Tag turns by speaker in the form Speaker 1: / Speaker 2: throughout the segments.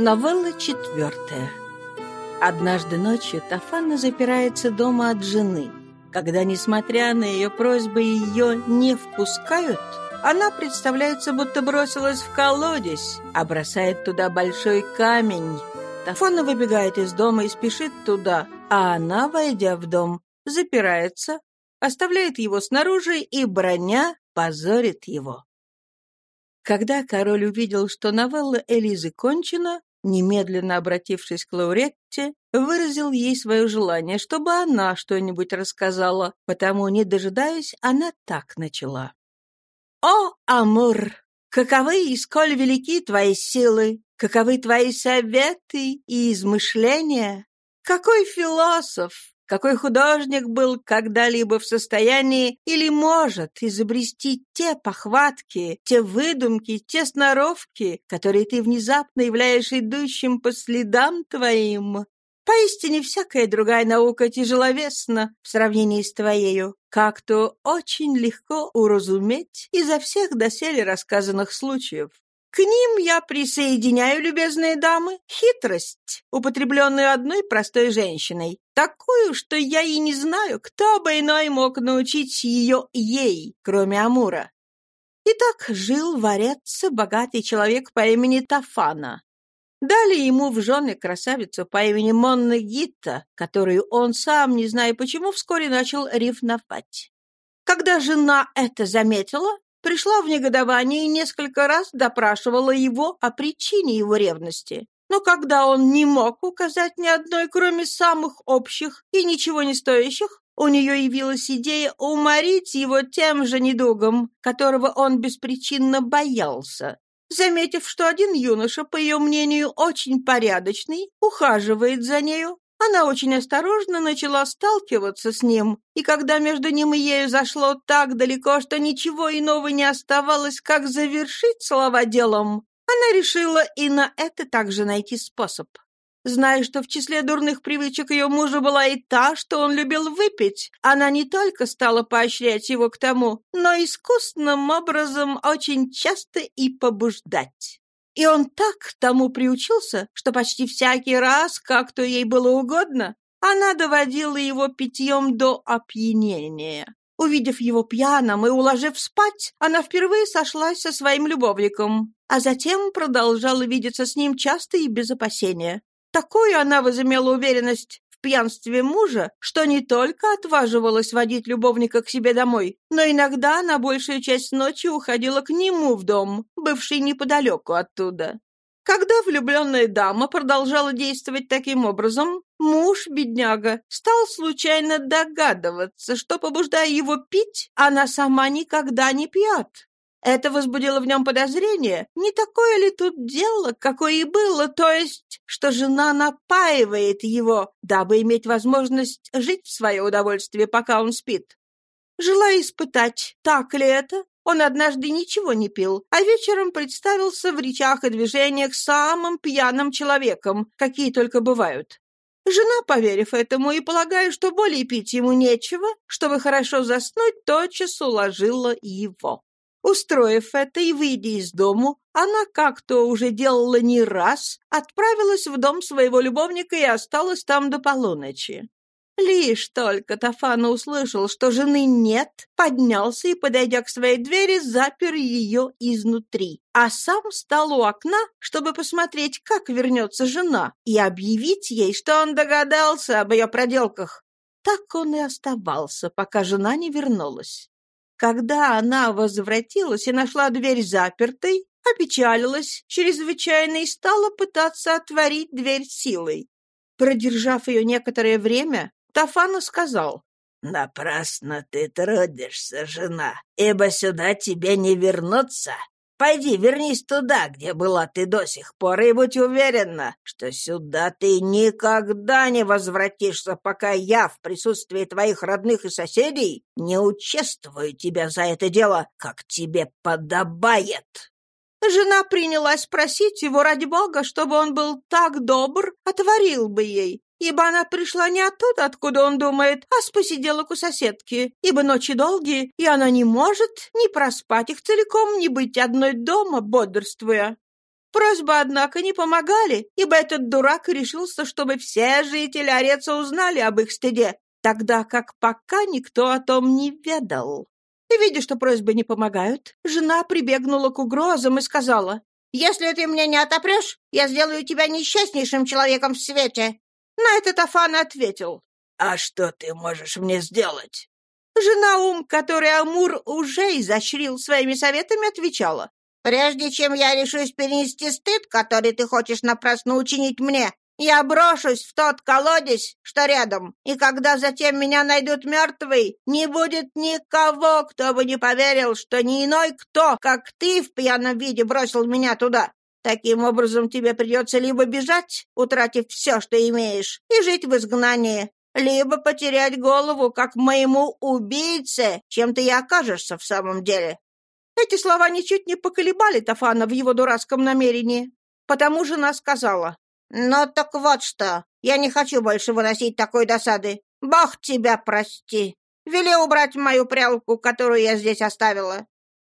Speaker 1: Новелла четвертая. Однажды ночью Тафана запирается дома от жены. Когда, несмотря на ее просьбы, ее не впускают, она представляется, будто бросилась в колодец, а бросает туда большой камень. Тафана выбегает из дома и спешит туда, а она, войдя в дом, запирается, оставляет его снаружи и, броня, позорит его. Когда король увидел, что новелла Элизы кончена, немедленно обратившись к Лауретте, выразил ей свое желание, чтобы она что-нибудь рассказала, потому, не дожидаясь, она так начала. «О, Амур! Каковы и сколь велики твои силы! Каковы твои советы и измышления! Какой философ! Какой художник был когда-либо в состоянии или может изобрести те похватки, те выдумки, те сноровки, которые ты внезапно являешь идущим по следам твоим? Поистине всякая другая наука тяжеловесна в сравнении с твоею, как-то очень легко уразуметь изо всех доселе рассказанных случаев. К ним я присоединяю, любезные дамы, хитрость, употребленную одной простой женщиной, такую, что я и не знаю, кто бы иной мог научить ее ей, кроме Амура. Итак, жил варятся богатый человек по имени Тафана. Дали ему в жены красавицу по имени Монна Гитта, которую он сам, не зная почему, вскоре начал ревновать. Когда жена это заметила, пришла в негодование и несколько раз допрашивала его о причине его ревности. Но когда он не мог указать ни одной, кроме самых общих и ничего не стоящих, у нее явилась идея уморить его тем же недугом, которого он беспричинно боялся. Заметив, что один юноша, по ее мнению, очень порядочный, ухаживает за нею, она очень осторожно начала сталкиваться с ним, и когда между ним и ею зашло так далеко, что ничего иного не оставалось, как завершить слова делом, она решила и на это также найти способ. Зная, что в числе дурных привычек ее мужа была и та, что он любил выпить, она не только стала поощрять его к тому, но искусным образом очень часто и побуждать. И он так к тому приучился, что почти всякий раз, как то ей было угодно, она доводила его питьем до опьянения. Увидев его пьяным и уложив спать, она впервые сошлась со своим любовником, а затем продолжала видеться с ним часто и без опасения. Такую она возымела уверенность в пьянстве мужа, что не только отваживалась водить любовника к себе домой, но иногда на большую часть ночи уходила к нему в дом, бывший неподалеку оттуда. Когда влюбленная дама продолжала действовать таким образом, муж, бедняга, стал случайно догадываться, что, побуждая его пить, она сама никогда не пьет. Это возбудило в нем подозрение, не такое ли тут дело, какое и было, то есть, что жена напаивает его, дабы иметь возможность жить в свое удовольствие, пока он спит. Желая испытать, так ли это, он однажды ничего не пил, а вечером представился в речах и движениях самым пьяным человеком, какие только бывают. Жена, поверив этому и полагая, что более пить ему нечего, чтобы хорошо заснуть, тотчас уложила его. Устроив это и выйдя из дому, она, как то уже делала не раз, отправилась в дом своего любовника и осталась там до полуночи. Лишь только Тафана услышал, что жены нет, поднялся и, подойдя к своей двери, запер ее изнутри, а сам встал у окна, чтобы посмотреть, как вернется жена, и объявить ей, что он догадался об ее проделках. Так он и оставался, пока жена не вернулась. Когда она возвратилась и нашла дверь запертой, опечалилась чрезвычайно и стала пытаться отворить дверь силой. Продержав ее некоторое время, Тафана сказал, «Напрасно ты трудишься, жена, ибо сюда тебе не вернуться. Пойди, вернись туда, где была ты до сих пор, и будь уверена, что сюда ты никогда не возвратишься, пока я в присутствии твоих родных и соседей не участвую тебя за это дело, как тебе подобает». Жена принялась просить его ради бога, чтобы он был так добр, отворил бы ей, ибо она пришла не оттуда, откуда он думает, а с посиделок у соседки, ибо ночи долгие, и она не может ни проспать их целиком, ни быть одной дома, бодрствуя. Просьбы, однако, не помогали, ибо этот дурак решился, чтобы все жители Ореца узнали об их стыде, тогда как пока никто о том не ведал. И, видя, что просьбы не помогают, жена прибегнула к угрозам и сказала, «Если ты мне не отопрешь, я сделаю тебя несчастнейшим человеком в свете». На это Тафан ответил,
Speaker 2: «А что ты можешь мне сделать?»
Speaker 1: Жена ум, который Амур уже изощрил своими советами, отвечала, «Прежде чем я решусь перенести стыд, который ты хочешь напрасно учинить мне, я брошусь в тот колодец, что рядом, и когда затем меня найдут мертвый, не будет никого, кто бы не поверил, что не иной кто, как ты в пьяном виде бросил меня туда. Таким образом, тебе придется либо бежать, утратив все, что имеешь, и жить в изгнании, либо потерять голову, как моему убийце, чем ты и окажешься в самом деле. Эти слова ничуть не поколебали Тафана в его дурацком намерении. Потому жена сказала, «Ну так вот что, я не хочу больше выносить такой досады. Бог тебя прости. Вели убрать мою прялку, которую я здесь оставила».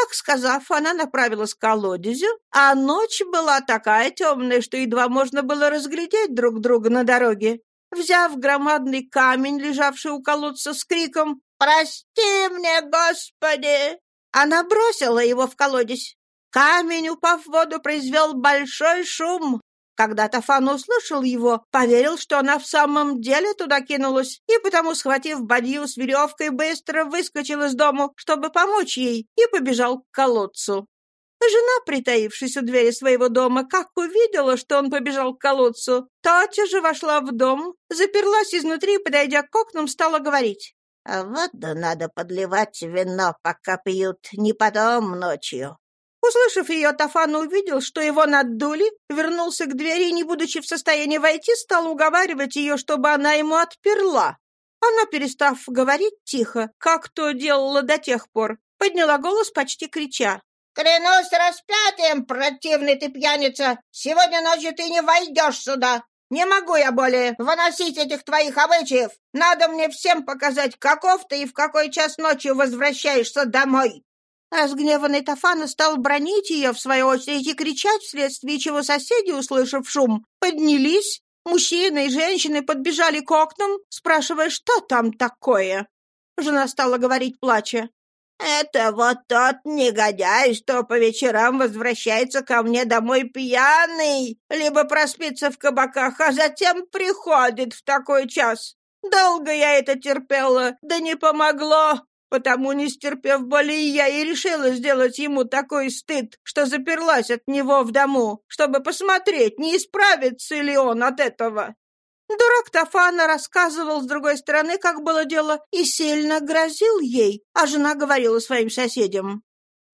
Speaker 1: Так сказав, она направилась к колодезю, а ночь была такая темная, что едва можно было разглядеть друг друга на дороге. Взяв громадный камень, лежавший у колодца, с криком «Прости мне, Господи!» Она бросила его в колодец. Камень, упав в воду, произвел большой шум. Когда Тафан услышал его, поверил, что она в самом деле туда кинулась, и потому, схватив бадью с веревкой, быстро выскочил из дому, чтобы помочь ей, и побежал к колодцу. Жена, притаившись у двери своего дома, как увидела, что он побежал к колодцу, тотчас же вошла в дом, заперлась изнутри подойдя к окнам, стала говорить.
Speaker 3: А воду надо подливать вино, пока пьют, не потом ночью.
Speaker 1: Услышав ее, Тафан увидел, что его надули, вернулся к двери и, не будучи в состоянии войти, стал уговаривать ее, чтобы она ему отперла. Она, перестав говорить тихо, как то делала до тех пор, подняла голос, почти крича.
Speaker 3: «Клянусь распятием, противный ты пьяница! Сегодня ночью ты не войдешь сюда! Не могу я более выносить этих твоих обычаев. Надо мне всем показать, каков ты и в какой час ночи возвращаешься домой».
Speaker 1: Разгневанный Тафана стал бронить ее, в свою очередь, и кричать, вследствие чего соседи, услышав шум, поднялись. Мужчины и женщины подбежали к окнам, спрашивая, что там такое. Жена стала говорить, плача.
Speaker 3: «Это вот тот негодяй, что по вечерам возвращается ко мне домой пьяный, либо проспится в кабаках, а затем приходит в такой час. Долго я это терпела, да не помогло, потому, не стерпев боли, я и решила сделать ему такой стыд, что заперлась от него в дому, чтобы посмотреть, не исправится ли он от этого.
Speaker 1: Дурак Тафана рассказывал с другой стороны, как было дело, и сильно грозил ей, а жена говорила своим соседям.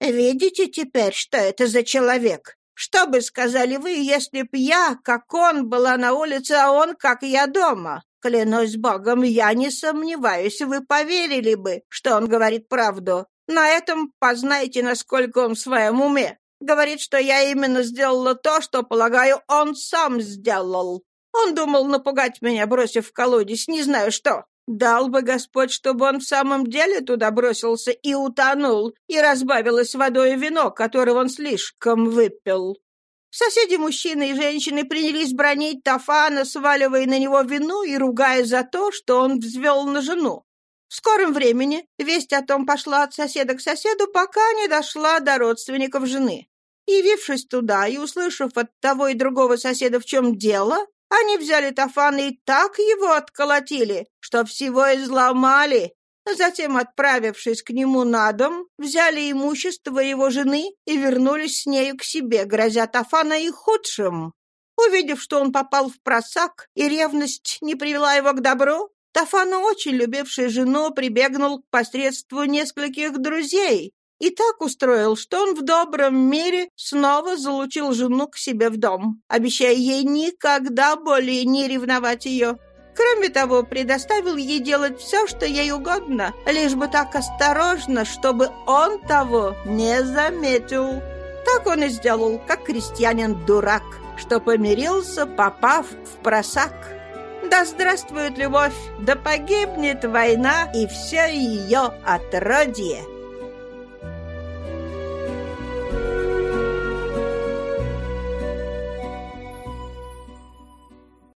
Speaker 3: «Видите теперь, что это за человек? Что бы сказали вы, если б я, как он, была на улице, а он, как я, дома? Клянусь Богом, я не сомневаюсь, вы поверили бы, что он говорит правду. На этом познайте, насколько он в своем уме. Говорит, что я именно сделала то, что, полагаю, он сам сделал. Он думал напугать меня, бросив в колодец, не знаю что. Дал бы Господь, чтобы он в самом деле туда бросился и утонул, и разбавилось водой вино, которое он слишком выпил. Соседи мужчины и женщины принялись бронить Тафана, сваливая на него вину и ругая за то, что он взвел на жену. В скором времени весть о том пошла от соседа к соседу, пока не дошла до родственников жены. Явившись туда и услышав от того и другого соседа, в чем дело, они взяли Тафана и так его отколотили, что всего изломали. Затем, отправившись к нему на дом, взяли имущество его жены и вернулись с нею к себе, грозя Тафана и худшим. Увидев, что он попал в просак, и ревность не привела его к добру, Тафана, очень любивший жену, прибегнул к посредству нескольких друзей, и так устроил, что он в добром мире снова залучил жену к себе в дом, обещая ей никогда более не ревновать ее. Кроме того, предоставил ей делать все, что ей угодно, лишь бы так осторожно, чтобы он того не заметил. Так он и сделал, как крестьянин-дурак, что помирился, попав в просак. Да здравствует любовь, да погибнет война и все ее отродье.